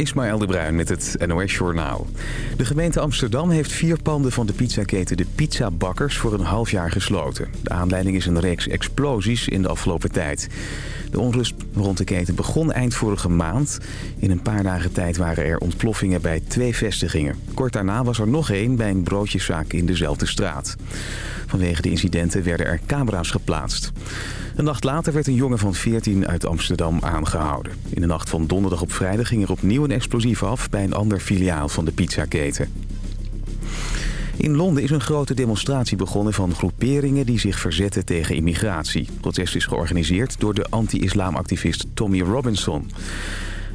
Ismaël de Bruin met het NOS Journaal. De gemeente Amsterdam heeft vier panden van de pizzaketen De Pizza Bakkers voor een half jaar gesloten. De aanleiding is een reeks explosies in de afgelopen tijd. De onrust rond de keten begon eind vorige maand. In een paar dagen tijd waren er ontploffingen bij twee vestigingen. Kort daarna was er nog één bij een broodjeszaak in dezelfde straat. Vanwege de incidenten werden er camera's geplaatst. Een nacht later werd een jongen van 14 uit Amsterdam aangehouden. In de nacht van donderdag op vrijdag ging er opnieuw een explosief af... bij een ander filiaal van de pizzaketen. In Londen is een grote demonstratie begonnen van groeperingen die zich verzetten tegen immigratie. Het protest is georganiseerd door de anti-islamactivist Tommy Robinson.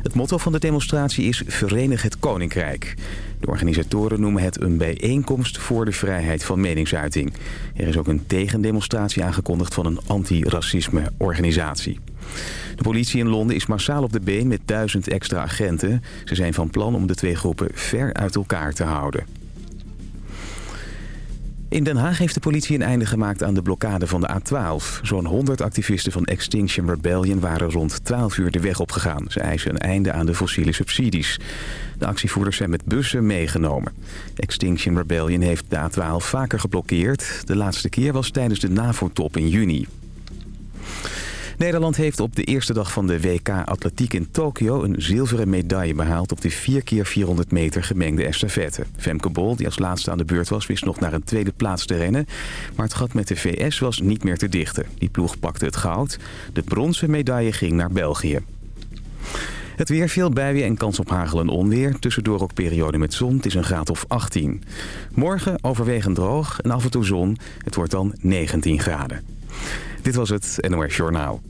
Het motto van de demonstratie is Verenig het Koninkrijk. De organisatoren noemen het een bijeenkomst voor de vrijheid van meningsuiting. Er is ook een tegendemonstratie aangekondigd van een anti-racisme-organisatie. De politie in Londen is massaal op de been met duizend extra agenten. Ze zijn van plan om de twee groepen ver uit elkaar te houden. In Den Haag heeft de politie een einde gemaakt aan de blokkade van de A12. Zo'n 100 activisten van Extinction Rebellion waren rond 12 uur de weg opgegaan. Ze eisen een einde aan de fossiele subsidies. De actievoerders zijn met bussen meegenomen. Extinction Rebellion heeft de A12 vaker geblokkeerd. De laatste keer was tijdens de NAVO-top in juni. Nederland heeft op de eerste dag van de WK Atletiek in Tokio... een zilveren medaille behaald op de 4x400 meter gemengde estafette. Femke Bol, die als laatste aan de beurt was, wist nog naar een tweede plaats te rennen. Maar het gat met de VS was niet meer te dichten. Die ploeg pakte het goud. De bronzen medaille ging naar België. Het weer, veel buien en kans op hagel en onweer. Tussendoor ook periode met zon. Het is een graad of 18. Morgen overwegend droog en af en toe zon. Het wordt dan 19 graden. Dit was het NOS Journaal.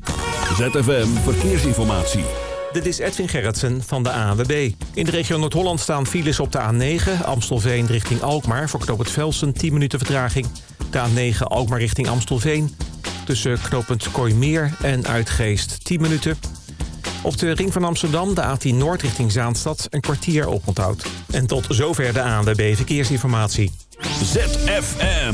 ZFM Verkeersinformatie. Dit is Edwin Gerritsen van de ANWB. In de regio Noord-Holland staan files op de A9... Amstelveen richting Alkmaar voor knooppunt Velsen 10 minuten vertraging. De A9 Alkmaar richting Amstelveen. Tussen knooppunt Kooimeer en Uitgeest 10 minuten. Op de ring van Amsterdam, de A10 Noord richting Zaanstad... een kwartier oponthoud. En tot zover de ANWB Verkeersinformatie. ZFM.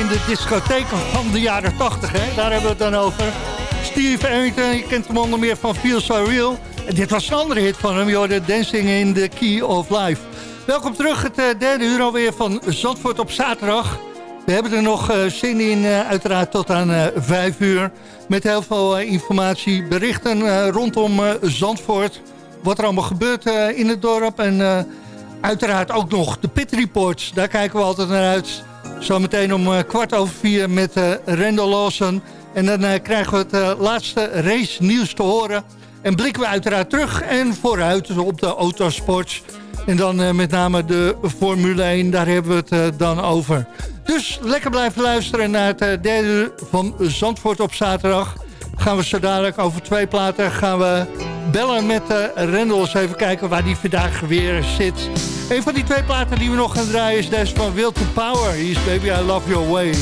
In de discotheken van de jaren 80. Hè? Daar hebben we het dan over. Steve Arrington, je kent hem onder meer van Feel So Real. Dit was een andere hit van hem. Hoorde Dancing in the Key of Life. Welkom terug, het derde uur alweer van Zandvoort op zaterdag. We hebben er nog zin in, uiteraard tot aan vijf uur. Met heel veel informatie, berichten rondom Zandvoort. Wat er allemaal gebeurt in het dorp. En uiteraard ook nog de pit reports. Daar kijken we altijd naar uit. Zometeen om kwart over vier met Randall Lawson. En dan krijgen we het laatste race nieuws te horen. En blikken we uiteraard terug en vooruit op de autosports. En dan met name de Formule 1, daar hebben we het dan over. Dus lekker blijven luisteren naar het derde van Zandvoort op zaterdag. Gaan we zo dadelijk over twee platen gaan we bellen met uh, Rendels. Even kijken waar die vandaag weer zit. Een van die twee platen die we nog gaan draaien is deze van Will to Power. Hier is Baby I Love Your Way.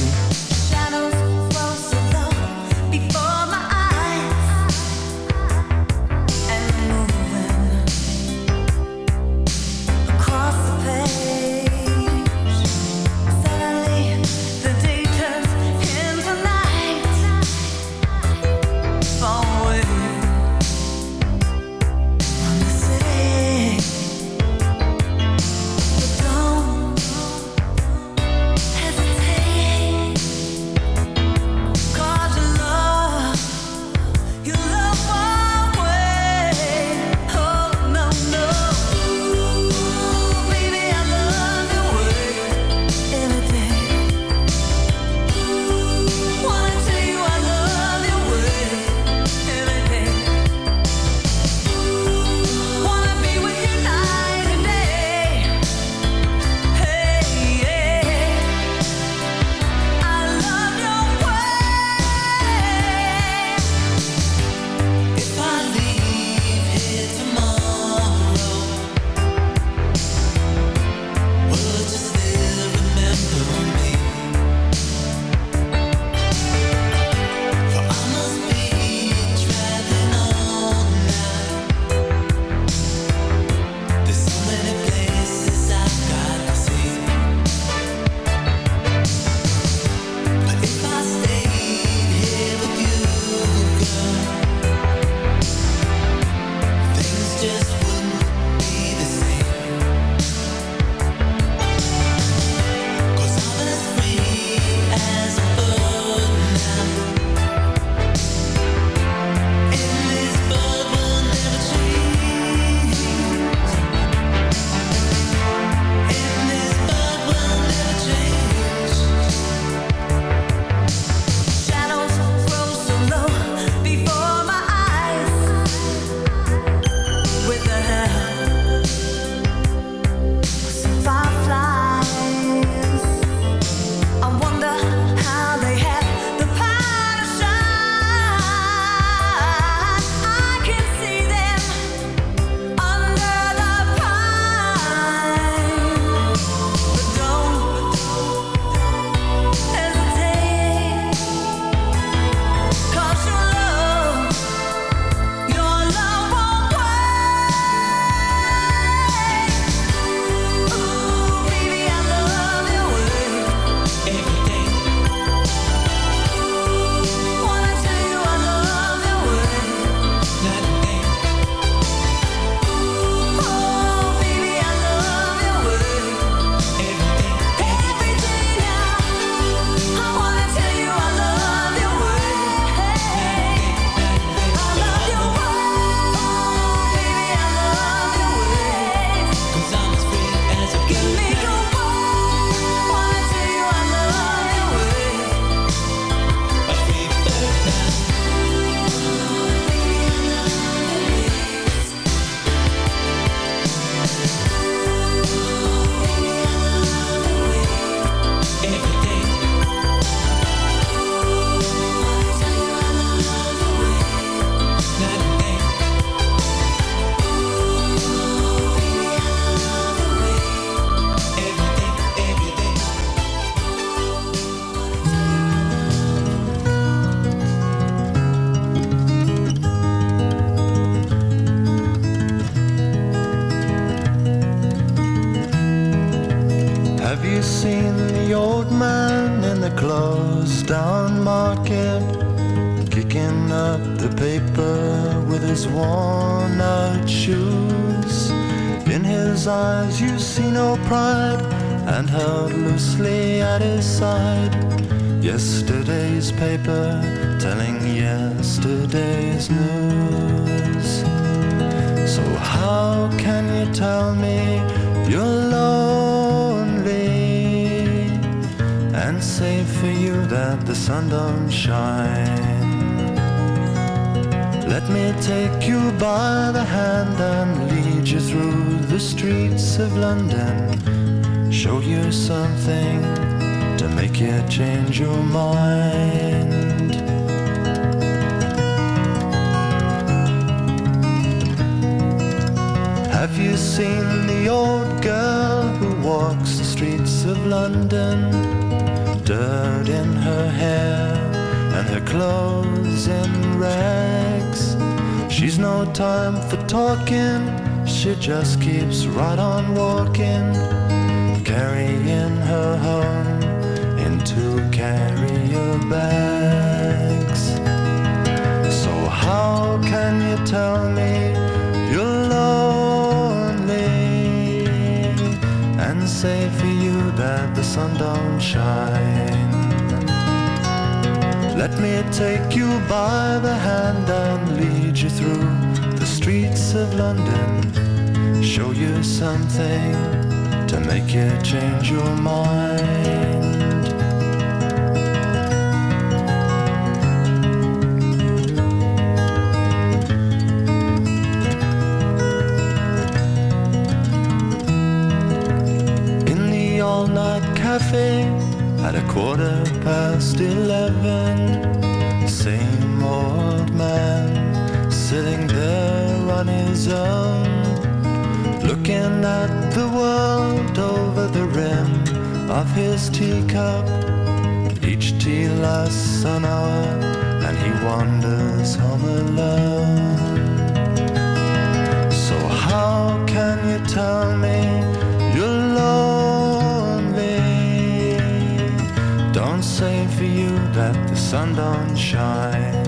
London. Show you something to make you change your mind. Have you seen the old girl who walks the streets of London? Dirt in her hair and her clothes in rags. She's no time for talking, she just keeps right on walking, carrying her home in two carrier bags. So how can you tell me you're lonely and say for you that the sun don't shine? Let me take you by the hand and lead you through streets of London show you something to make you change your mind. In the all night cafe at a quarter past 11. On his own, looking at the world over the rim of his teacup. Each tea lasts an hour, and he wanders home alone. So how can you tell me you're lonely? Don't say for you that the sun don't shine.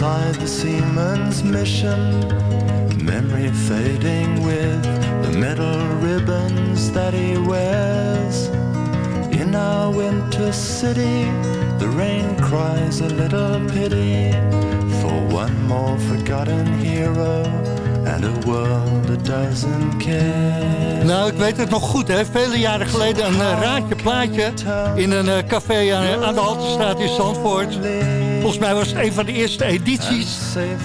Man outside the seaman's mission? Memory fading with the metal ribbons that he wears. In our winter city, the rain cries a little pity for one more forgotten hero and a world that doesn't care. Nou, ik weet het nog goed, hè. Vele jaren geleden een uh, raadje plaatje in een uh, café aan, aan, de Haltestraat in Zandvoort. Volgens mij was het een van de eerste edities.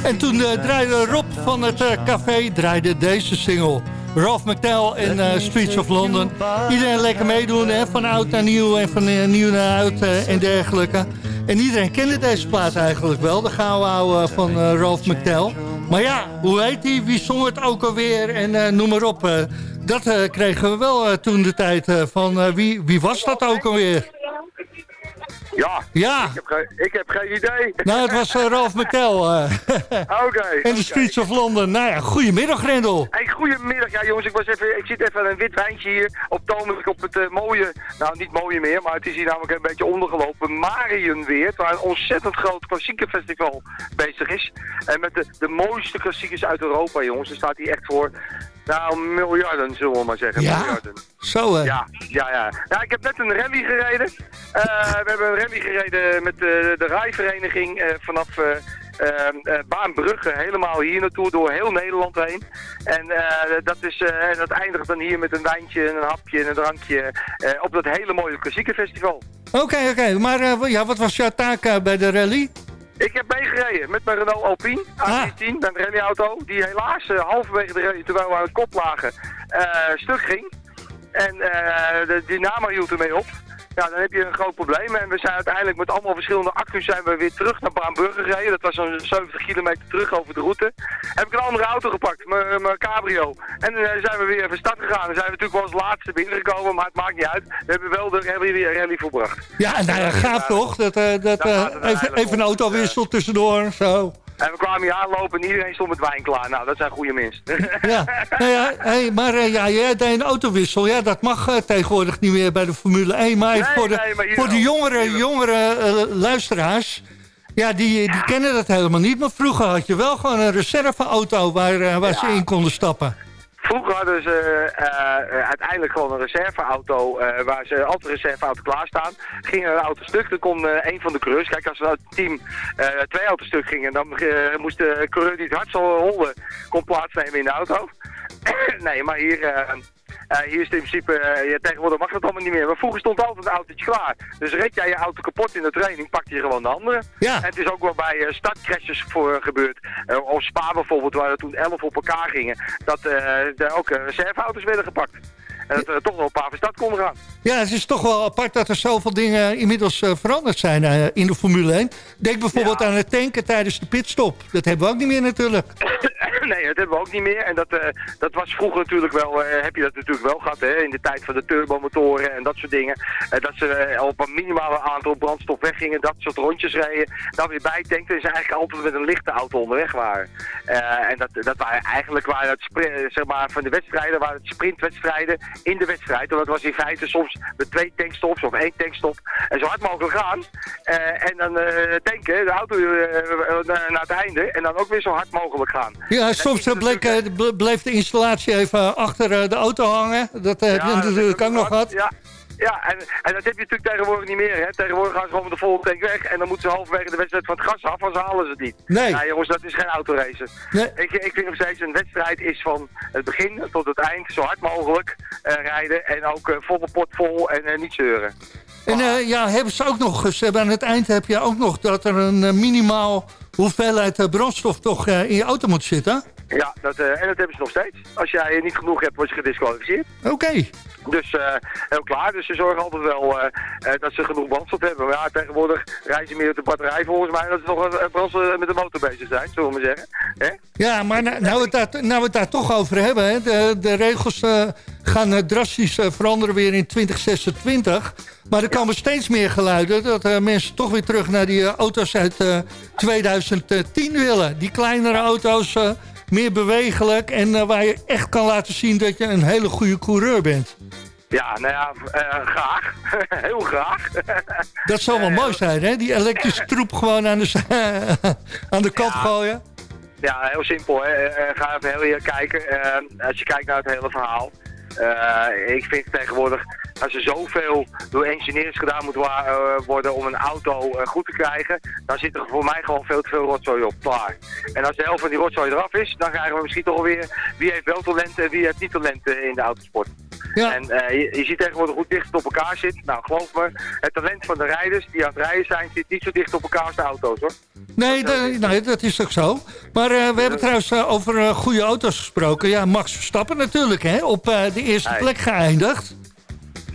En toen uh, draaide Rob van het café draaide deze single. Ralph McTell in Streets of London. Iedereen lekker meedoen, hè, van oud naar nieuw en van nieuw naar oud en dergelijke. En iedereen kende deze plaat eigenlijk wel, de gouden van Ralph McTell. Maar ja, hoe heet die? Wie zong het ook alweer? En uh, noem maar op. Uh, dat uh, kregen we wel toen de tijd van wie, wie was dat ook alweer? Ja, ja. Ik, heb geen, ik heb geen idee. Nou, het was Ralph McTell. Oké. Okay, en de Streets of London. Nou ja, goedemiddag Rendel. Hey, goedemiddag. Ja jongens, ik, was even, ik zit even een wit wijntje hier op Tomen op het uh, mooie, nou niet mooie meer, maar het is hier namelijk een beetje ondergelopen. Marienweert, waar een ontzettend groot klassieke festival bezig is. En met de, de mooiste klassiekers uit Europa jongens. Er staat hier echt voor nou, miljarden, zullen we maar zeggen. Ja? Miljarden. Zo, hè? Ja, ja, ja. ja, ik heb net een rally gereden. Uh, we hebben een rally gereden met de, de rijvereniging uh, vanaf uh, Baanbrugge helemaal hier naartoe, door heel Nederland heen. En dat, is, dat eindigt dan hier met een wijntje, een hapje en een drankje op dat hele mooie klassieke festival. Oké, okay, oké. Okay. Maar ja, wat was jouw taak bij de rally? Ik heb meegereden met mijn Renault Alpine A14, ah. een rallyauto, die helaas uh, halverwege de rally, terwijl we aan de kop lagen, uh, stuk ging. En uh, de dynamo hield ermee op. ja, dan heb je een groot probleem. En we zijn uiteindelijk met allemaal verschillende accu's zijn we weer terug naar Baanburger gereden. Dat was zo'n 70 kilometer terug over de route. Heb ik een andere auto gepakt, mijn cabrio. En dan zijn we weer even stad gegaan. Dan zijn we natuurlijk wel als laatste binnengekomen, maar het maakt niet uit. We hebben wel de rally, rally volbracht. Ja, nou ja, gaaf toch? Dat, uh, dat uh, even, even een autowissel tussendoor, zo. En we kwamen hier aanlopen en iedereen stond met wijn klaar. Nou, dat zijn goede mensen. ja, nou ja hey, maar uh, ja, jij deed een autowissel. Ja, dat mag uh, tegenwoordig niet meer bij de Formule 1. Maar nee, voor de, nee, maar voor de jongere, jongere uh, luisteraars... Ja, die, die kennen dat helemaal niet. Maar vroeger had je wel gewoon een reserveauto waar, waar ze in konden stappen. Vroeger hadden ze uh, uiteindelijk gewoon een reserveauto uh, waar ze altijd een reserveauto klaarstaan. Ging een auto stuk, dan kon een van de coureurs, kijk als er het team twee auto's stuk gingen, dan moest de coureur die het hardst holde, kon plaatsnemen in de auto. nee, maar hier... Uh, hier is het in principe, uh, ja, tegenwoordig mag dat allemaal niet meer. Maar vroeger stond altijd een autootje klaar. Dus reed jij je auto kapot in de training, pakte je gewoon de andere. Ja. En het is ook wel bij uh, startcrashes voor gebeurd. of Spa bijvoorbeeld, waar er toen 11 op elkaar gingen. Dat er ook reserveauto's werden gepakt. En dat er toch wel een paar van stad konden gaan. Ja, het is toch wel apart dat er zoveel dingen inmiddels veranderd zijn in de Formule 1. Denk bijvoorbeeld ja. aan het tanken tijdens de pitstop. Dat hebben we ook niet meer natuurlijk. nee, dat hebben we ook niet meer. En dat, uh, dat was vroeger natuurlijk wel, uh, heb je dat natuurlijk wel gehad, hè, in de tijd van de turbomotoren en dat soort dingen. Uh, dat ze op een minimale aantal brandstof weggingen, dat soort rondjes reden. Dan weer bijtankten en ze eigenlijk altijd met een lichte auto onderweg waren. en dat, dat waren eigenlijk waren het zeg maar, van de wedstrijden, waren het sprintwedstrijden in de wedstrijd. Want dat was in feite soms met twee tankstops of één tankstop. En zo hard mogelijk gaan. en dan tanken, de auto naar het einde. En dan ook weer zo hard mogelijk gaan. Ja, soms bleek, bleef de installatie even achter de auto hangen. Dat heb je natuurlijk ook nog gehad. Ja. Ja, en, en dat heb je natuurlijk tegenwoordig niet meer. Hè. Tegenwoordig gaan ze gewoon met de volle tank weg. En dan moeten ze halverwege de wedstrijd van het gas af, want ze halen ze het niet. Nee. Ja, jongens, dat is geen autoracen. Nee. Ik, ik vind nog steeds een wedstrijd is van het begin tot het eind zo hard mogelijk uh, rijden. En ook uh, volle pot vol en uh, niet zeuren. En ja, hebben ze ook nog eens, aan het eind heb je ook nog dat er een minimaal hoeveelheid brandstof toch in je auto moet zitten. Ja, dat, uh, en dat hebben ze nog steeds. Als jij niet genoeg hebt, word je gedisqualificeerd. Oké. Okay. Dus uh, heel klaar. Dus ze zorgen altijd wel uh, dat ze genoeg brandstof hebben. Maar ja, tegenwoordig rijden ze meer met de batterij volgens mij. Dat ze nog een brandstof met de motor bezig zijn, zullen we maar zeggen. He? Ja, maar nou, nou, we het daar, nou we het daar toch over hebben. Hè? De, de regels gaan drastisch veranderen weer in 2026. Maar er komen steeds meer geluiden dat uh, mensen toch weer terug naar die uh, auto's uit uh, 2010 willen. Die kleinere auto's, meer bewegelijk en waar je echt kan laten zien dat je een hele goede coureur bent. Ja, nou ja, graag. Heel graag. dat zou wel mooi zijn, hè? Die elektrische troep gewoon aan de, aan de kant ja. gooien. Ja, heel simpel. Hè? ga even heel hier kijken. als je kijkt naar het hele verhaal. ik vind tegenwoordig als er zoveel door engineers gedaan moet uh, worden om een auto uh, goed te krijgen, dan zit er voor mij gewoon veel te veel rotzooi op, klaar. En als de helft van die rotzooi eraf is, dan krijgen we misschien toch alweer wie heeft wel talent en wie heeft niet talent in de autosport. Ja. En uh, je, je ziet tegenwoordig hoe dicht het op elkaar zit. Nou, geloof me, het talent van de rijders die aan het rijden zijn, zit niet zo dicht op elkaar als de auto's, hoor. Nee, dat, nee dat is ook zo. Maar uh, we hebben trouwens uh, over goede auto's gesproken. Ja, Max Verstappen natuurlijk, hè, op de eerste plek geëindigd.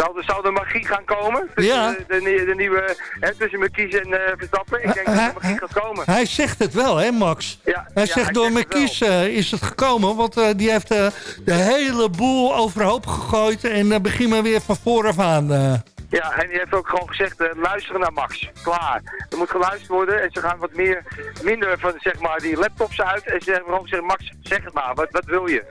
Zou, zou de magie gaan komen? Tussen ja. de, de, de, nieuwe, hè, tussen McKies en uh, Verstappen? Ik denk dat de magie gaat komen. Hij zegt het wel, hè Max? Ja, hij ja, zegt hij door McKies uh, is het gekomen. Want uh, die heeft de hele boel overhoop gegooid. En begin maar weer van vooraf aan. Ja, en die heeft ook gewoon gezegd, uh, luisteren naar Max. Klaar. Er moet geluisterd worden en ze gaan wat meer, minder van zeg maar die laptops uit. En ze hebben gewoon gezegd, Max, zeg het maar, wat, wat wil je?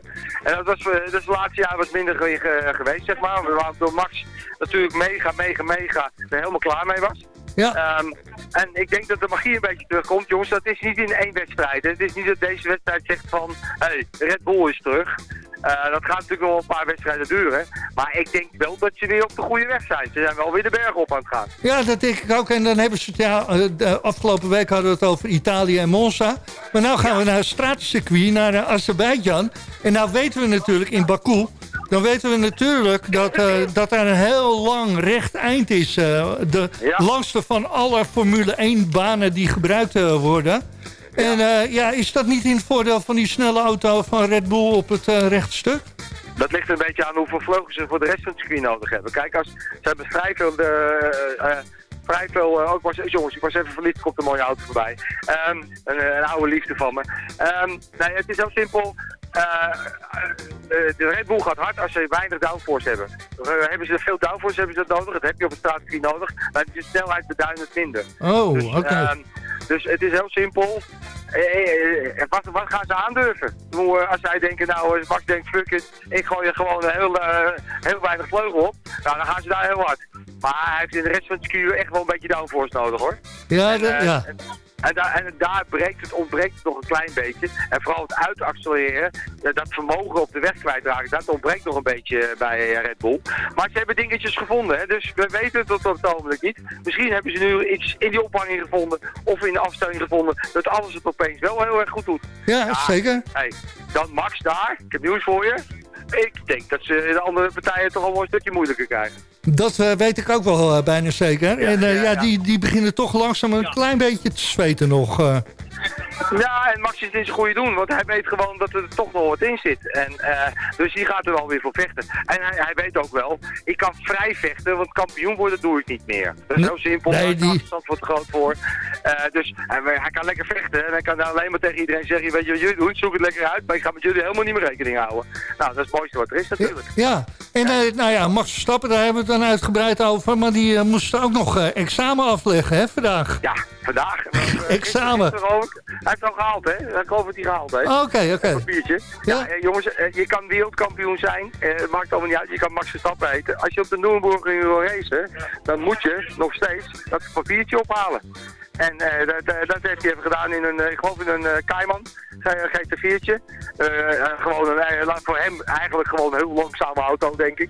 En dat was uh, dus de laatste jaar was minder ge ge geweest, zeg maar. We waren door Max natuurlijk mega, mega, mega er helemaal klaar mee was. Ja. Um, en ik denk dat de magie een beetje terugkomt. Jongens, dat is niet in één wedstrijd. Het is niet dat deze wedstrijd zegt van, hé, hey, Red Bull is terug. Uh, dat gaat natuurlijk wel een paar wedstrijden duren. Maar ik denk wel dat ze weer op de goede weg zijn. Ze zijn wel weer de berg op aan het gaan. Ja, dat denk ik ook. En dan hebben ze het, ja, de afgelopen week hadden we het over Italië en Monza. Maar nu gaan ja. we naar het straatcircuit, naar uh, Azerbeidzjan. En nou weten we natuurlijk in Baku... Dan weten we natuurlijk dat, uh, dat er een heel lang recht eind is. de ja. langste van alle Formule 1 banen die gebruikt worden. En uh, ja, is dat niet in het voordeel van die snelle auto van Red Bull op het uh, rechtstuk? Dat ligt een beetje aan hoeveel vleugels ze voor de rest van het circuit nodig hebben. Kijk, als, ze hebben vrij veel, de, uh, vrij veel ook was, jongens, ik was even verliefd, komt een mooie auto voorbij. Um, een, een, oude liefde van me. Um, nee, het is heel simpel. De Red Bull gaat hard als ze weinig downforce hebben. Hebben ze veel downforce hebben ze dat nodig? Dat heb je op een straatcircuit nodig. Maar de snelheid beduidend minder. Oh, dus, oké. Okay. Um, dus het is heel simpel. Eh, wat, wat, gaan ze aandurven? Als zij denken, nou, Max denkt, fuck it, ik gooi er gewoon heel, heel weinig vleugel op. Nou, dan gaan ze daar heel hard. Maar hij heeft in de rest van het circuit echt wel een beetje downforce nodig, hoor. Ja, en, ja. En, en, daar, en daar breekt het, ontbreekt het nog een klein beetje. En vooral het uitaccelereren, dat vermogen op de weg kwijtraken, dat ontbreekt nog een beetje bij Red Bull. Maar ze hebben dingetjes gevonden, hè? dus we weten het tot op het ogenblik niet. Misschien hebben ze nu iets in die ophanging gevonden of in de afstelling gevonden dat alles het opeens wel heel erg goed doet. Ja, ja zeker. Hey, dan Max daar, ik heb nieuws voor je. Ik denk dat ze de andere partijen toch al een stukje moeilijker krijgen. Dat uh, weet ik ook wel uh, bijna zeker. Ja, en uh, ja, ja, ja. Die, die beginnen toch langzaam een klein beetje te zweten nog. Ja, en Max is in zijn goede doen, want hij weet gewoon dat er toch nog wat in zit. En, uh, dus die gaat er wel weer voor vechten. En hij, hij weet ook wel, ik kan vrij vechten, want kampioen worden doe ik niet meer. Dat is zo simpel, nee, daar die- afstand te groot voor. Uh, dus hij, hij kan lekker vechten en hij kan alleen maar tegen iedereen zeggen, weet je wat jullie doen, zoek het lekker uit, maar ik ga met jullie helemaal niet meer rekening houden. Nou, dat is het mooiste wat er is natuurlijk. Ja, en uh, nou ja, Max Verstappen, daar hebben we het dan uitgebreid over. Maar die moest ook nog examen afleggen, hè, vandaag. Ja, vandaag. Examen. Hij heeft het al gehaald, hè? Ik geloof dat hij gehaald heeft. Oké, oké. Okay. papiertje. Ja, ja jongens, je kan wereldkampioen zijn. Het maakt allemaal niet uit. Je kan Max Verstappen heten. Als je op de Nürburgring wil racen, dan moet je nog steeds dat papiertje ophalen. En uh, dat, uh, dat, heeft hij even gedaan in een, uh, ik geloof in een Cayman, GT4'tje. gewoon een, voor hem eigenlijk gewoon een heel langzame auto, denk ik.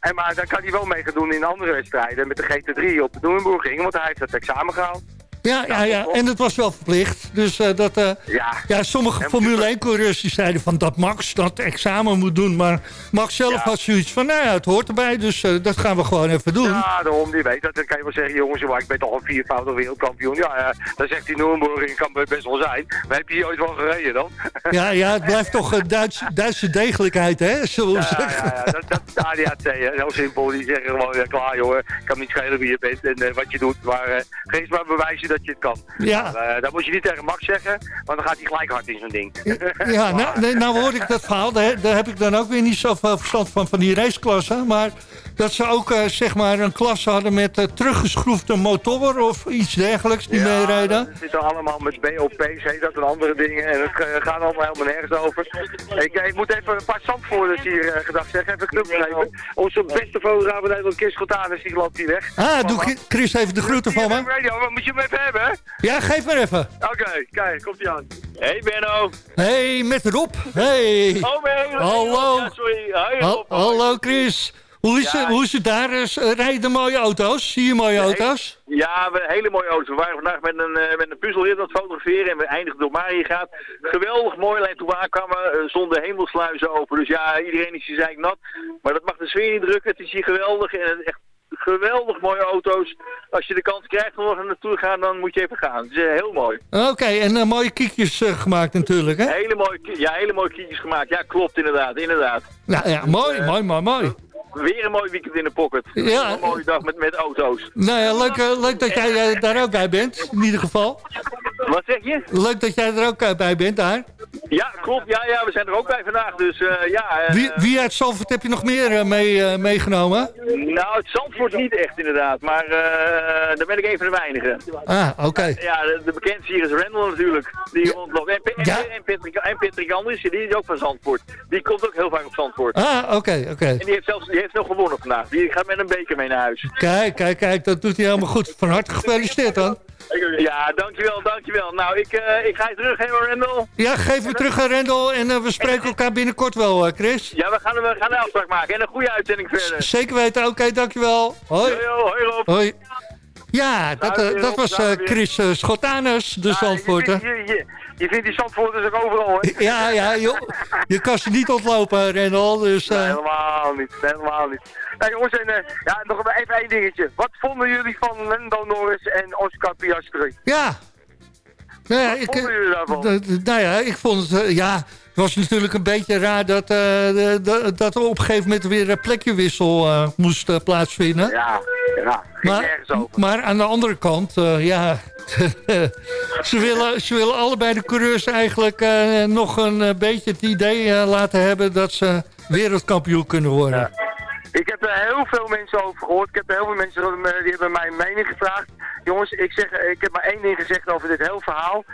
En maar daar kan hij wel mee gaan doen in andere wedstrijden met de GT3 op de Nürburgring, want hij heeft dat examen gehaald. Ja, ja, ja, en het was wel verplicht. Dus uh, dat, uh, ja. ja, sommige Formule 1-coureurs die zeiden van dat Max dat examen moet doen. Maar Max zelf ja. had zoiets van, nou ja, het hoort erbij, dus uh, dat gaan we gewoon even doen. Ja, daarom, die weet dat. Dan kan je wel zeggen, jongens, maar ik ben toch een viervoudig wereldkampioen. Ja, dan zegt hij Nürburgring, kan best wel zijn. Maar heb je hier ooit wel gereden dan? Ja, ja, het blijft toch Duits, Duitse degelijkheid, hè, zullen we ja, zeggen. Ja, dat, dat is de ADAC, heel simpel. Die zeggen gewoon, ja, klaar jongen, ik kan niet schelen wie je bent en wat je doet. Maar geef maar bewijzen dat je het kan. Ja. Nou, uh, dat moet je niet tegen Max zeggen, want dan gaat hij gelijk hard in zo'n ding. Ja, nou, nee, nou hoor ik dat verhaal. Daar, daar, heb ik dan ook weer niet zoveel verstand van, van die raceklassen. Maar dat ze ook uh, zeg maar een klas hadden met uh, teruggeschroefde motoren of iets dergelijks die ja, meerijden. Het zit allemaal met BOP's, heet dat en andere dingen. En het gaat allemaal helemaal nergens over. Ik, ik moet even een paar zandvoerders hier gedacht zeggen. Even knop geven. Onze beste fotograaf in Nederland, Chris Schotanus, die loopt hier weg. Ah, doe Chris even de groeten van me. Radio, wat moet je hem even hebben, hè? Ja, geef maar even. Oké, okay, kijk, komt hij aan. Hey Benno. Hey, met Rob. Hey. Oh, man. Hallo. Ja, sorry. Hoi, Rob. Hallo Chris. Hoe is, ja. het, hoe is het daar? Rijden mooie auto's? Zie je mooie auto's? Ja, we, hele mooie auto's. We waren vandaag met een, uh, met een puzzelrit aan het fotograferen en we eindigen door Mariëgaat. Geweldig mooi, alleen toen we aankwamen uh, zonder hemelsluizen open. Dus ja, iedereen is hier eigenlijk nat. Maar dat mag de sfeer niet drukken. Het is hier geweldig en echt geweldig mooie auto's. Als je de kans krijgt om er naartoe te gaan, dan moet je even gaan. Het is uh, heel mooi. Oké, okay, en uh, mooie kiekjes uh, gemaakt natuurlijk, hè? Hele mooie, ja, hele mooie kiekjes gemaakt. Ja, klopt, inderdaad, inderdaad. Nou ja, mooi, mooi, mooi, mooi. Weer een mooi weekend in de pocket. Ja. Een mooie dag met, met auto's. Nou ja, leuk, leuk dat jij daar ook bij bent, in ieder geval. Wat zeg je? Leuk dat jij er ook bij bent daar. Ja, klopt. Ja, ja, we zijn er ook bij vandaag. Dus uh, ja. Uh, wie, wie uit Zandvoort heb je nog meer uh, mee, meegenomen? Nou, het Zandvoort niet echt inderdaad. Maar daar ben ik even de weinige. Ah, oké. Okay. Ja, de, de, bekendste hier is Randall natuurlijk. Die ja. rondloopt. En, en, ja. en, Patrick, en Patrick Anders, die is ook van Zandvoort. Die komt ook heel vaak op Zandvoort. Ah, oké, okay, oké. Okay. En die heeft zelfs die heeft nog gewonnen vandaag. Die gaat met een beker mee naar huis. Kijk, kijk, kijk. Dat doet hij helemaal goed. Van harte gefeliciteerd dan. Ja, dankjewel, dankjewel. Nou, ik, uh, ik ga je terug, hè, Rendel. Ja, geef me terug aan Rendel en uh, we spreken elkaar binnenkort wel, uh, Chris. Ja, we gaan, we gaan een afspraak maken en een goede uitzending verder. Z zeker weten, oké, okay, dankjewel. Hoi. Yo, yo, hoi Rob. Hoi. Ja, dat, dat was Chris Schotanus, de Zandvoorter. Je, vindt die Zandvoorters ook overal, hè? Ja, ja, joh. Je kan ze niet ontlopen, Rendel. Dus, nee, helemaal niet, helemaal niet. Nou jongens, en, uh, ja, nog even één dingetje. Wat vonden jullie van Lando Norris en Oscar Piastri? Ja. Nou ja, Wat ik, vonden jullie daarvan? Nou ja, ik vond het, ja, was natuurlijk een beetje raar dat, uh, dat er op een gegeven moment weer een plekjewissel uh, moest plaatsvinden. Ja, ja maar, maar aan de andere kant, ja, ze, willen, ze willen allebei de coureurs eigenlijk nog een beetje het idee laten hebben dat ze wereldkampioen kunnen worden. Ja. Ik heb er heel veel mensen over gehoord. Ik heb er heel veel mensen die hebben mijn mening gevraagd. Jongens, ik, zeg, ik heb maar één ding gezegd over dit hele verhaal.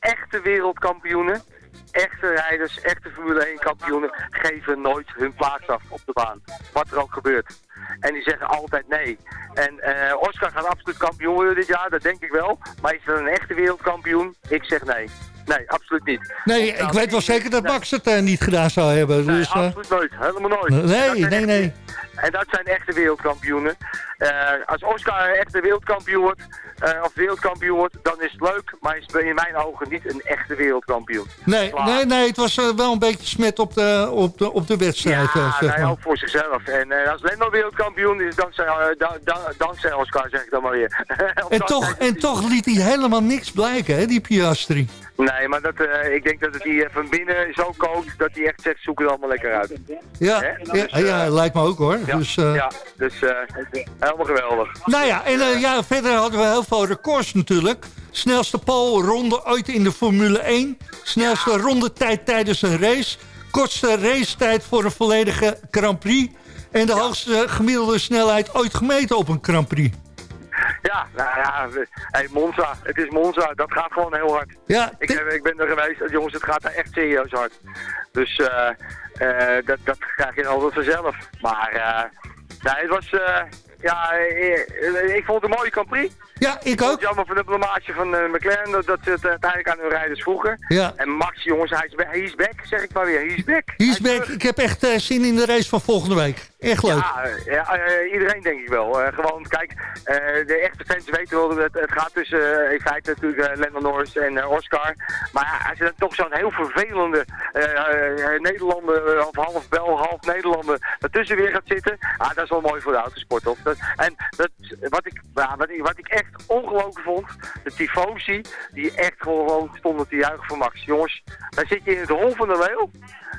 Echte wereldkampioenen echte rijders, echte Formule 1 kampioenen geven nooit hun plaats af op de baan. Wat er ook gebeurt. En die zeggen altijd nee. En uh, Oscar gaat absoluut kampioen worden dit jaar, dat denk ik wel. Maar is dat een echte wereldkampioen? Ik zeg nee. Nee, absoluut niet. Nee, ik weet wel zeker dat Max het uh, niet gedaan zou hebben. Nee, dus, uh... absoluut nooit. Helemaal nooit. Nee, nee, nee. En dat zijn echte wereldkampioenen. Uh, als Oscar echte wereldkampioen wordt, uh, of wereldkampioen wordt, dan is het leuk. Maar is in mijn ogen niet een echte wereldkampioen. Nee, nee, nee het was wel een beetje smet op de, op de, op de wedstrijd. Ja, zeg nee, ook voor zichzelf. En als Lendo wereldkampioen is, dankzij, dankzij Oscar, zeg ik dan maar weer. en, toch, en toch liet hij helemaal niks blijken, hè, die Piastri. Nee, maar dat, uh, ik denk dat het hij van binnen zo kookt dat hij echt zegt, zoek het allemaal lekker uit. Ja, dus, ja, ja, lijkt me ook hoor. Ja, dus, uh, ja, dus helemaal geweldig. Nou ja, en ja, verder hadden we heel veel records natuurlijk. Snelste ronde ooit in de Formule 1. Snelste ja. rondetijd tijdens een race. Kortste racetijd voor een volledige Grand Prix. En de hoogste gemiddelde snelheid ooit gemeten op een Grand Prix. Ja, nou ja, hey, Monza, het is Monza, dat gaat gewoon heel hard. Ja, ik, ik ben er geweest, jongens, het gaat daar echt serieus hard. Dus uh, uh, dat, dat krijg je altijd vanzelf. Maar uh, het was, ja, ik vond het een mooie Grand Prix. Ja, ik ook. Het jammer van de blamage van McLaren dat, ze het uiteindelijk aan hun rijders vroegen. Ja. En Max, jongens, hij is, back, zeg ik maar weer. Hij is back. Hij is back. Ik heb echt zin in de race van volgende week. Echt leuk. Ja, uh, iedereen denk ik wel. gewoon, kijk, de echte fans weten wel dat het, gaat tussen, in feite natuurlijk Lennon Norris en Oscar. Maar als je dan toch zo'n heel vervelende Nederlander, of half Bel, half Nederlander, ertussen weer gaat zitten. Ah, dat is wel mooi voor de autosport, toch? Dat, en dat, wat, ik, wat, ik, echt ongelooflijk vond, de tifosi, die echt gewoon stonden te juichen voor Max. Jongens, dan zit je in het hol van de leeuw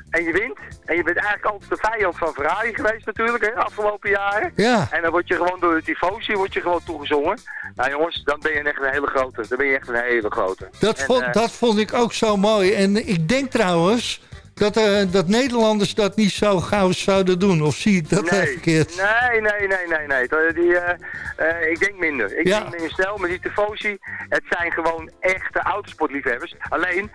en je wint. En je bent eigenlijk altijd de vijand van Ferrari geweest natuurlijk, hè, afgelopen jaren. Ja. En dan word je gewoon door de tifosi word je gewoon toegezongen. Nou jongens, dan ben je echt een hele grote. Dan ben je echt een hele grote. Dat, vond, uh, dat vond ik ook zo mooi. En ik denk trouwens dat, uh, dat Nederlanders dat niet zo gauw zouden doen. Of zie ik dat nee, verkeerd? Nee, nee, nee, nee. nee. Die, uh, uh, ik denk minder. Ik ja. denk minder snel, maar die Tifosi, het zijn gewoon echte autosportliefhebbers. Alleen,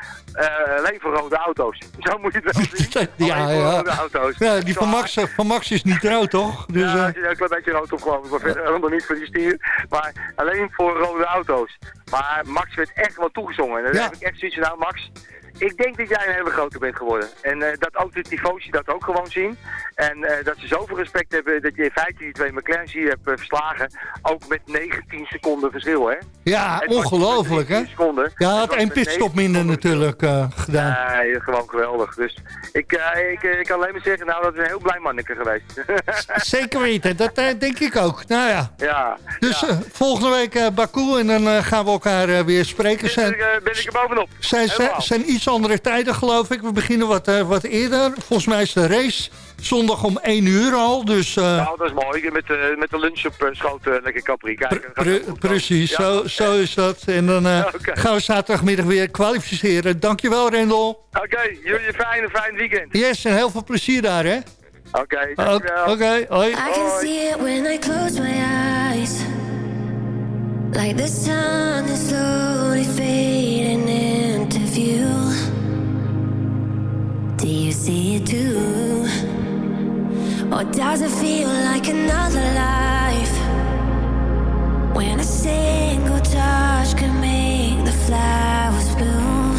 alleen voor rode auto's. Zo moet je het wel zien. ja, alleen ja. rode auto's. Ja, die van Max, van Max is niet rood, toch? Dus, ja, een klein beetje rood op geloof ik, maar verder helemaal niet voor die stier. Maar alleen voor rode auto's. Maar Max werd echt wel toegezongen. En dan ja. heb ik echt zoiets nou Max, ik denk dat jij een hele grote bent geworden. En uh, dat ook de tifosi dat ook gewoon zien. En uh, dat ze zoveel respect hebben dat je in feite die twee McLaren's hier hebt uh, verslagen. Ook met 19 seconden verschil, hè? Ja, ongelooflijk, hè? Seconden. Ja, had één pitstop minder natuurlijk gedaan. Nee, gewoon geweldig. Dus ik, ik, ik kan alleen maar zeggen, nou, dat is een heel blij manneke geweest. Zeker weten, dat denk ik ook. Nou ja. ja dus volgende week Baku en dan gaan we elkaar weer spreken. Zijn, ben ik er bovenop. Zijn, zijn, iets andere tijden, geloof ik. We beginnen wat, wat eerder. Volgens mij is de race zondag om 1 uur al. Dus, uh... Nou, dat is mooi. Met, uh, met de lunch op schoot lekker Capri kijken. Pre pre precies, ja. zo, zo is dat. En dan okay. gaan we zaterdagmiddag weer kwalificeren. Dankjewel, Rendel. Oké, okay, jullie een fijn, fijn weekend. Yes, en heel veel plezier daar, hè. Oké, okay, dankjewel. Oké, okay, hoi. I can see it when I close my eyes. Like the sun is slowly fading into view. Do you see it too? Or does it feel like another life? When a single touch can make the flowers bloom.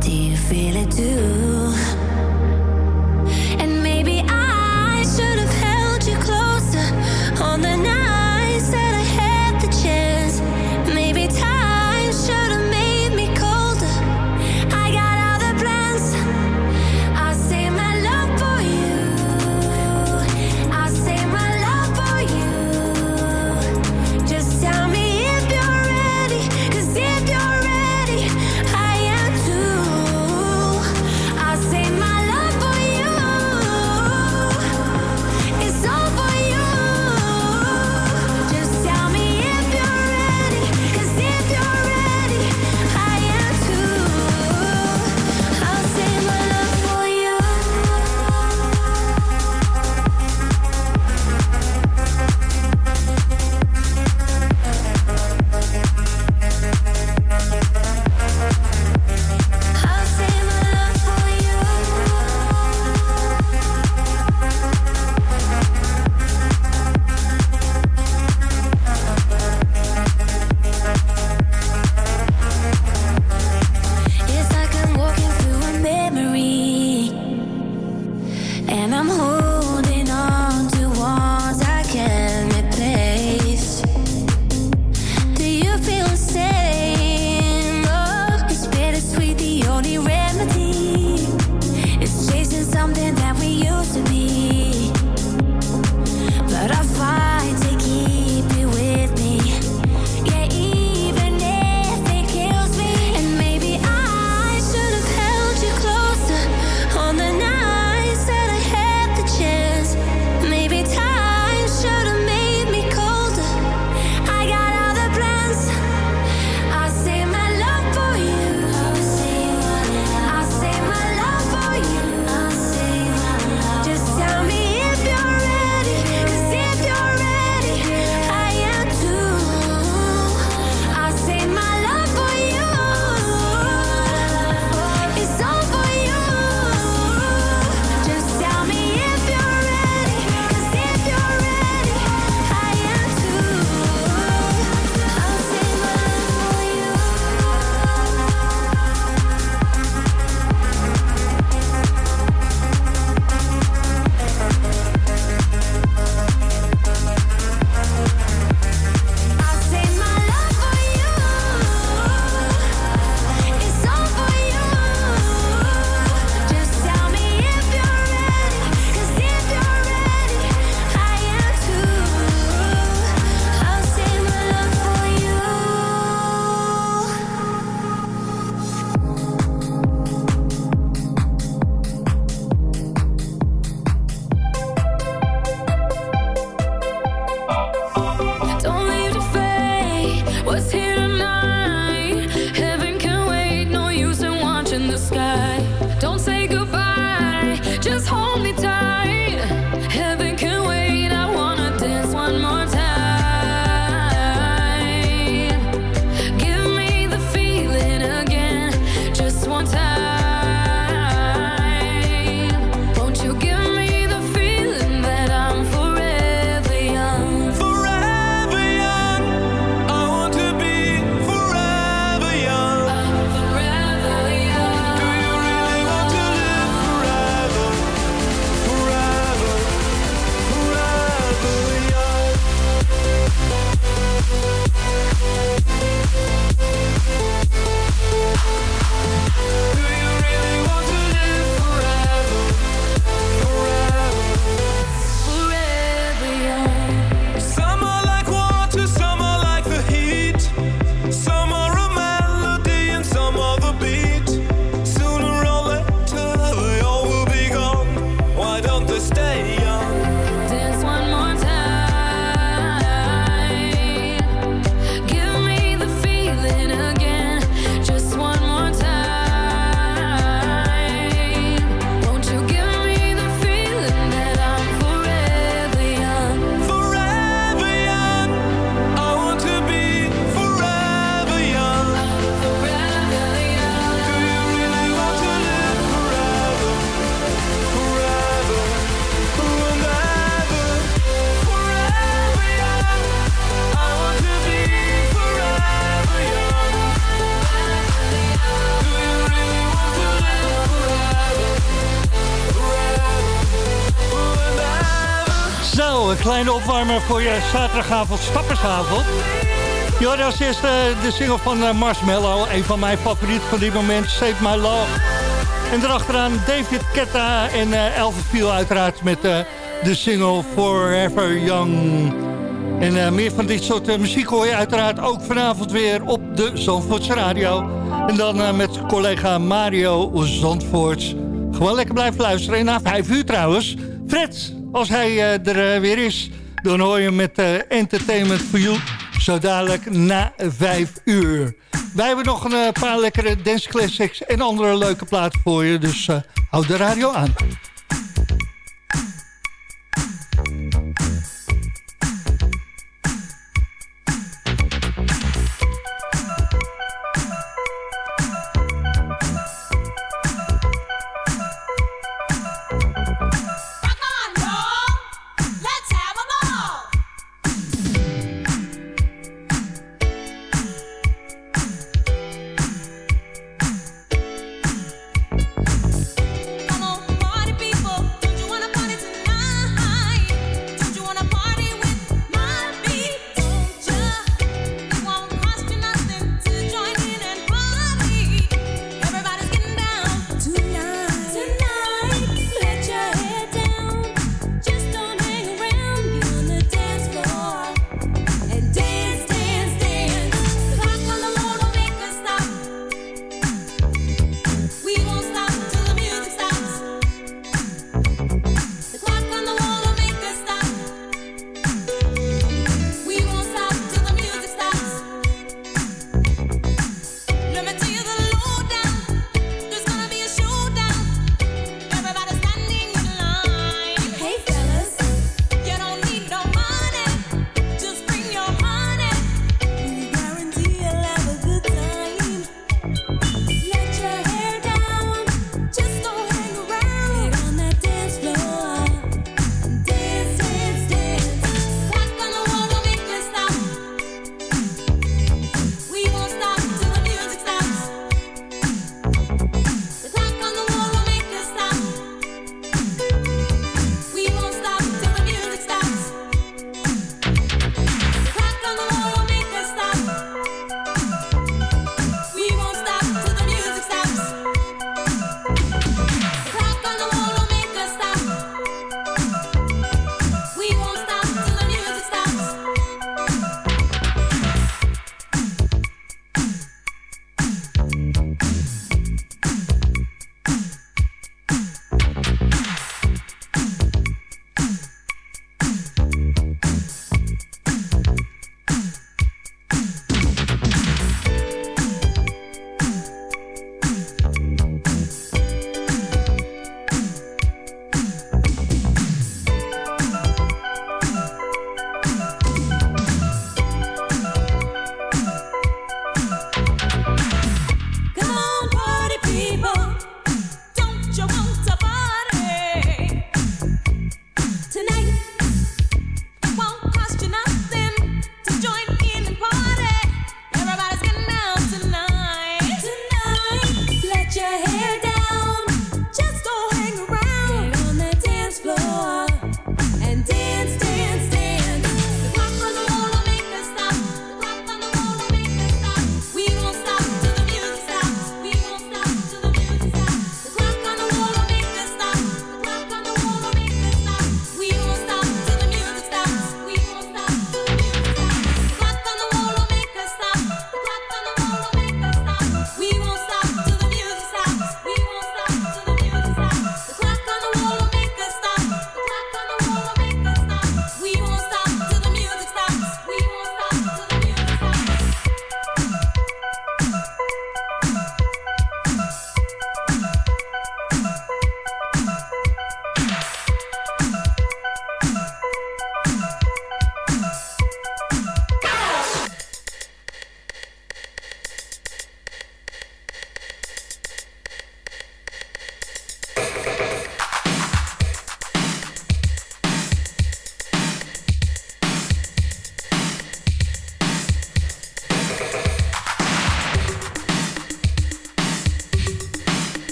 Do you feel it too? Voor je zaterdagavond, stappersavond. Ja, dat is eerst de single van Marshmallow. Een van mijn favorieten van dit moment, Save My Love. En erachteraan David Ketta en uh, Elvis uiteraard met de single Forever Young. En meer van dit soort muziek hoor je uiteraard ook vanavond weer op de Zandvoortse Radio. En dan met collega Mario Zandvoort. Gewoon lekker blijven luisteren. En na vijf uur trouwens, Fred, als hij er weer is... dan hoor je met Entertainment for You zo dadelijk na vijf uur. Wij hebben nog een paar lekkere dance classics en andere leuke platen voor je. Dus houd de radio aan.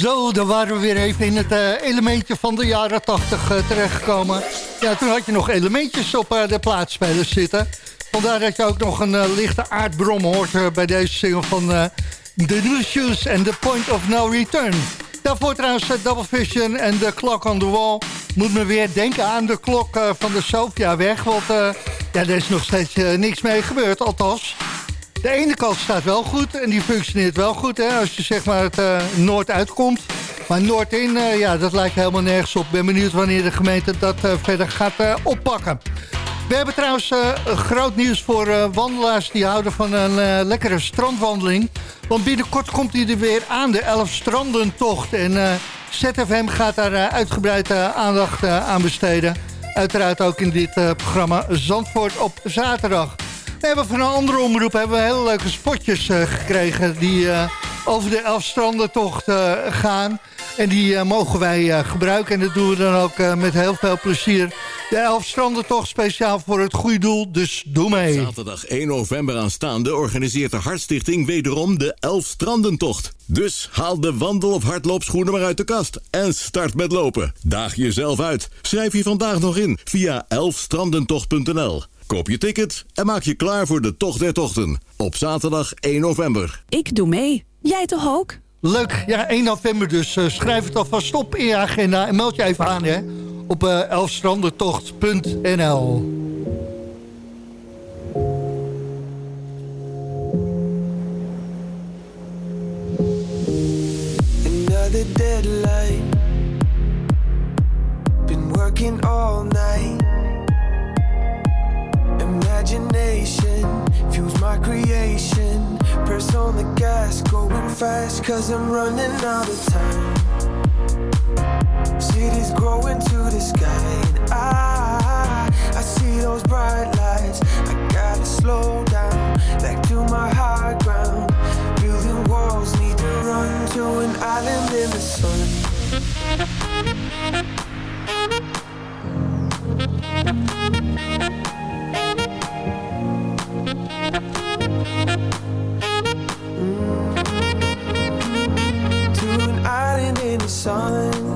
Zo, dan waren we weer even in het uh, elementje van de jaren 80 uh, terechtgekomen. Ja, toen had je nog elementjes op uh, de plaatsspelers zitten. Vandaar dat je ook nog een lichte aardbrom hoort bij deze single van The New Shoes and The Point of No Return. Daarvoor trouwens Double Vision en The Clock on the Wall. Moet me weer denken aan de klok van de Sofia weg. Want ja, er is nog steeds niks mee gebeurd, althans. De ene kant staat wel goed en die functioneert wel goed. Hè, als je zeg maar het uh, noord uitkomt. Maar noord-in, uh, ja, dat lijkt helemaal nergens op. ben benieuwd wanneer de gemeente dat uh, verder gaat oppakken. We hebben trouwens groot nieuws voor wandelaars die houden van een lekkere strandwandeling. Want binnenkort komt hij er weer aan, de Elf Strandentocht. En ZFM gaat daar uitgebreid aandacht aan besteden. Uiteraard ook in dit programma Zandvoort op zaterdag. We hebben van een andere omroep hebben we hele leuke spotjes uh, gekregen... die uh, over de Elfstrandentocht uh, gaan. En die mogen wij gebruiken. En dat doen we dan ook met heel veel plezier. De Elfstrandentocht speciaal voor het goede doel, dus doe mee. Zaterdag 1 november aanstaande organiseert de Hartstichting wederom de Elfstrandentocht. Dus haal de wandel- of hardloopschoenen maar uit de kast en start met lopen. Daag jezelf uit. Schrijf je vandaag nog in via elfstrandentocht.nl. Koop je ticket en maak je klaar voor de Tocht der Tochten. Op zaterdag 1 november. Ik doe mee. Jij toch ook? Leuk. Ja, 1 november dus. Uh, schrijf het alvast op in je agenda en meld je even aan hè, op uh, elfstrandentocht.nl. Another deadline Been working all night Imagination fuels my creation. Press on the gas, going fast, cause I'm running out of time. Cities growing to the sky, and I, I see those bright lights. I gotta slow down, back to my high ground. Building walls, need to run to an island in the sun. sun.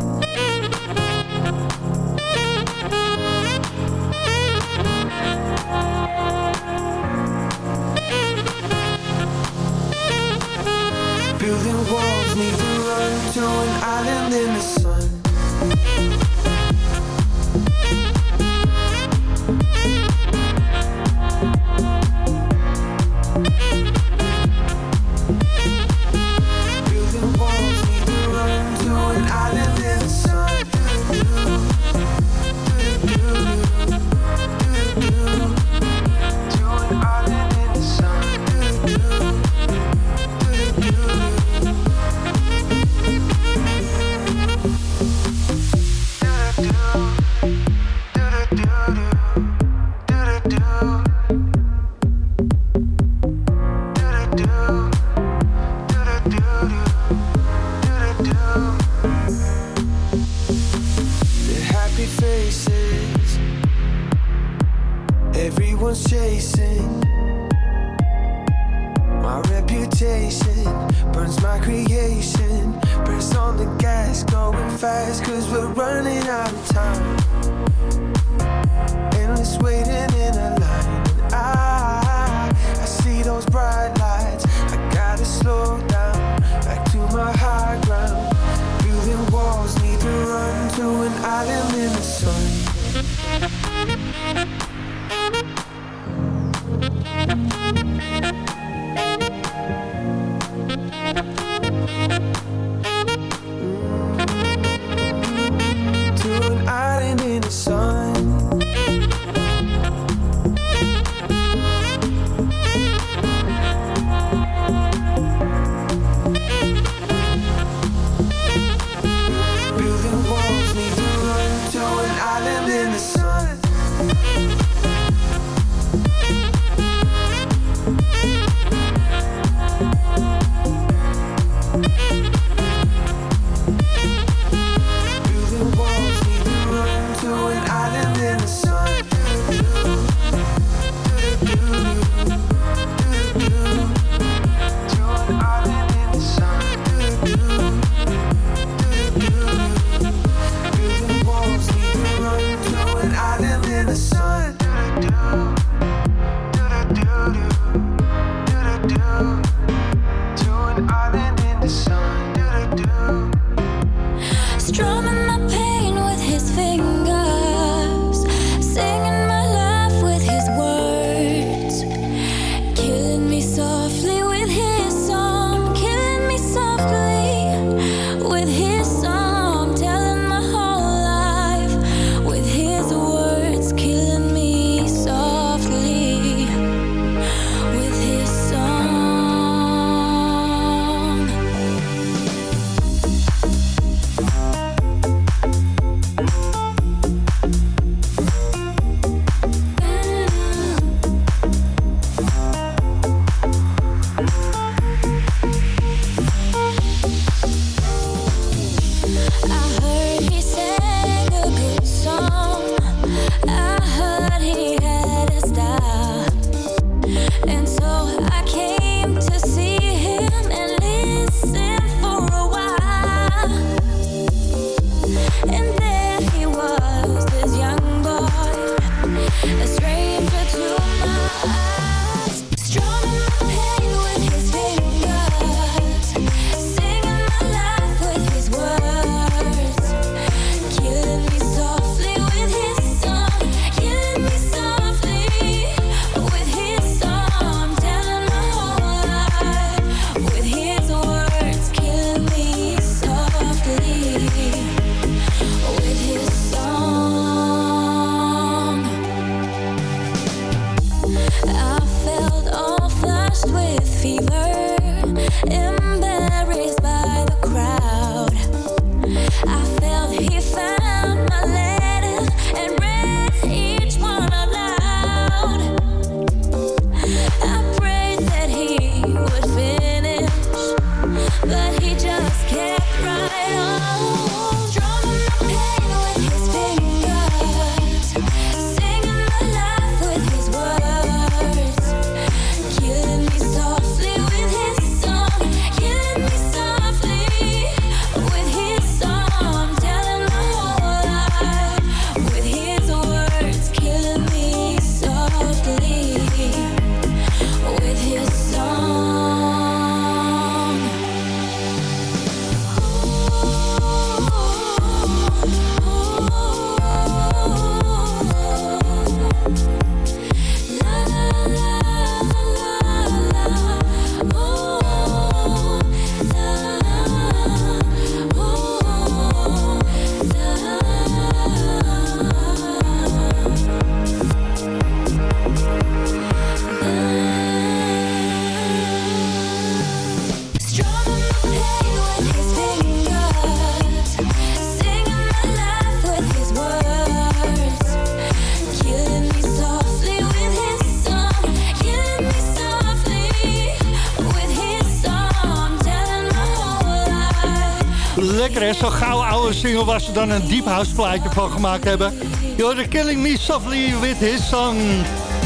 Zo'n gauw oude single waar ze dan een deep house plaatje van gemaakt hebben. You're killing me softly with his song.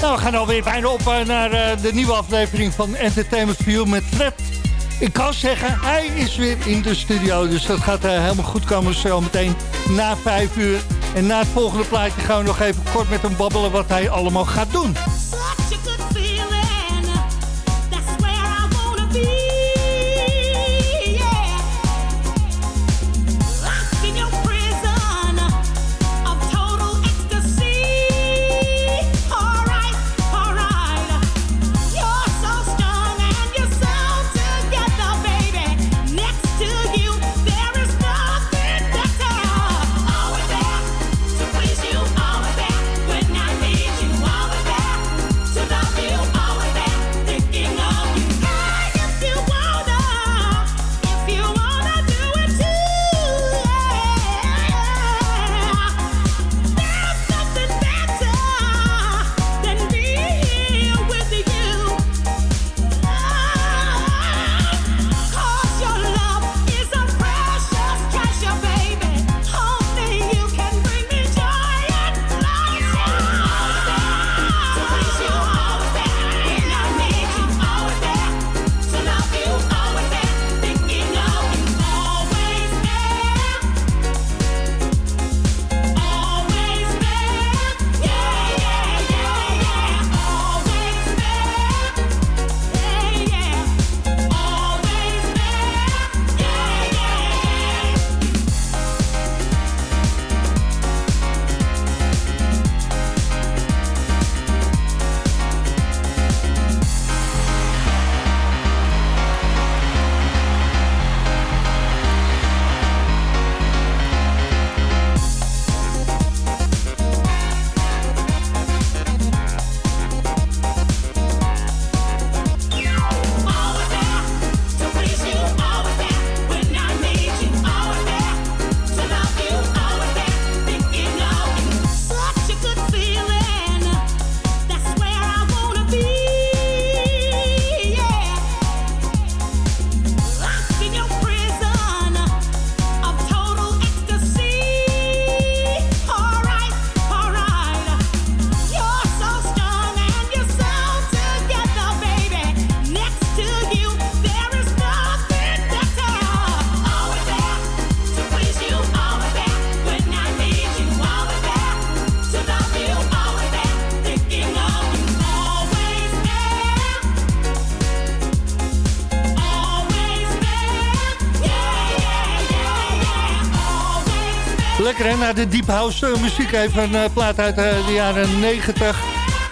Nou, we gaan alweer bijna op eh, naar uh, de nieuwe aflevering van Entertainment View met Fred. Ik kan zeggen, hij is weer in de studio. Dus dat gaat uh, helemaal goed komen zo meteen na vijf uur. En na het volgende plaatje gaan we nog even kort met hem babbelen wat hij allemaal gaat doen. Naar de deep house eh, muziek. Even een uh, plaat uit uh, de jaren 90.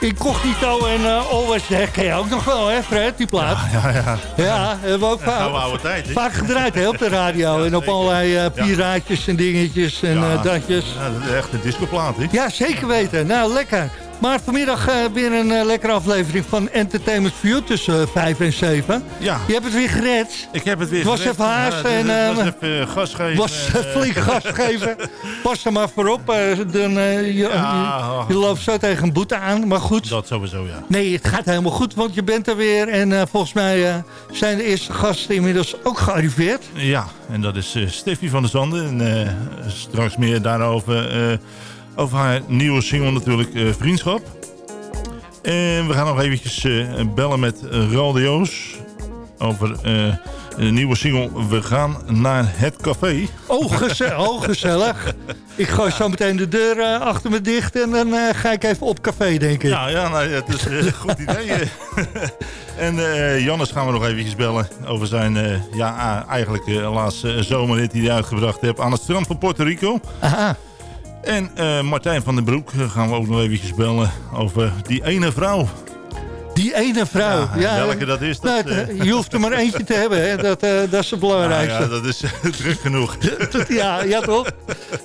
Incognito en uh, Always There. Ken je ook nog wel, hè Fred, die plaat? Ja, ja, ja. Ja, hebben we ook vaak, oude tijd, vaak gedraaid hè, op de radio. en op allerlei piraatjes en dingetjes en datjes. Ja, dat is echt een discoplaat, hè? Ja, zeker weten. Nou, lekker. Maar vanmiddag uh, weer een uh, lekkere aflevering van Entertainment View tussen uh, 5 en 7. Ja. Je hebt het weer gered. Ik heb het weer het was gered. even haast. Ja, en, het was even gas geven. was flink gas geven. Pas er maar voorop. dan, je, ja, je, je, loopt zo tegen een boete aan. Maar goed. Dat sowieso, ja. Nee, het gaat helemaal goed. Want je bent er weer. En volgens mij zijn de eerste gasten inmiddels ook gearriveerd. Ja, en dat is Steffi van der Zanden. En straks meer daarover over haar nieuwe single natuurlijk uh, Vriendschap. En we gaan nog eventjes uh, bellen met Raldeo's over uh, een nieuwe single We gaan naar het café. Oh, gezellig. oh, gezellig. Ik gooi zo meteen de deur uh, achter me dicht en dan uh, ga ik even op café, denk ik. Ja, ja nou, het is een goed idee. en Jannes gaan we nog eventjes bellen over zijn, ja, eigenlijk laatste zomerhit die hij uitgebracht heeft aan het strand van Puerto Rico. Aha. En uh, Martijn van den Broek gaan we ook nog eventjes bellen over die ene vrouw. Die ene vrouw. Ja, ja welke dat is. Dat, nou, uh, je hoeft er maar eentje te hebben. Hè. Dat, uh, dat is het belangrijkste. Nou, ja, dat is druk genoeg. ja, ja, toch?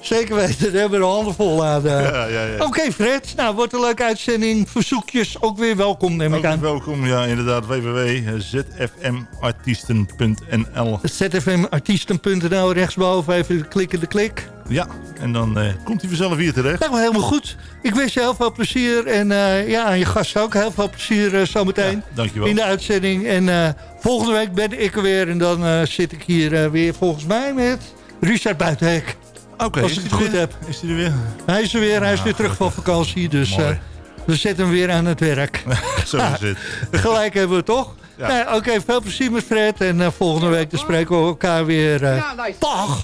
Zeker weten. Daar hebben we de handen vol aan. Ja, ja, ja. Oké, okay, Fred. Nou, wordt een leuke uitzending. Verzoekjes ook weer welkom, neem ik ook aan. welkom, ja, inderdaad. www.zfmartiesten.nl zfmartiesten.nl Rechtsboven even klikken de klik. Ja, en dan uh, komt hij vanzelf hier terecht. Nou, helemaal goed. Ik wens je heel veel plezier. En uh, ja, aan je gasten ook heel veel plezier uh, zometeen. Ja, dankjewel. In de uitzending. En volgende week ben ik er weer. En dan zit ik hier weer volgens mij met Richard Buitenhek. Oké, okay, Als ik het goed weer? heb. Is hij er weer? Hij is er weer. Hij is weer terug van vakantie. Dus we zetten hem weer aan het werk. Zo is het. Gelijk hebben we toch? Ja. Nou, Oké, okay, veel plezier met Fred. En volgende week dan spreken we elkaar weer. Dag!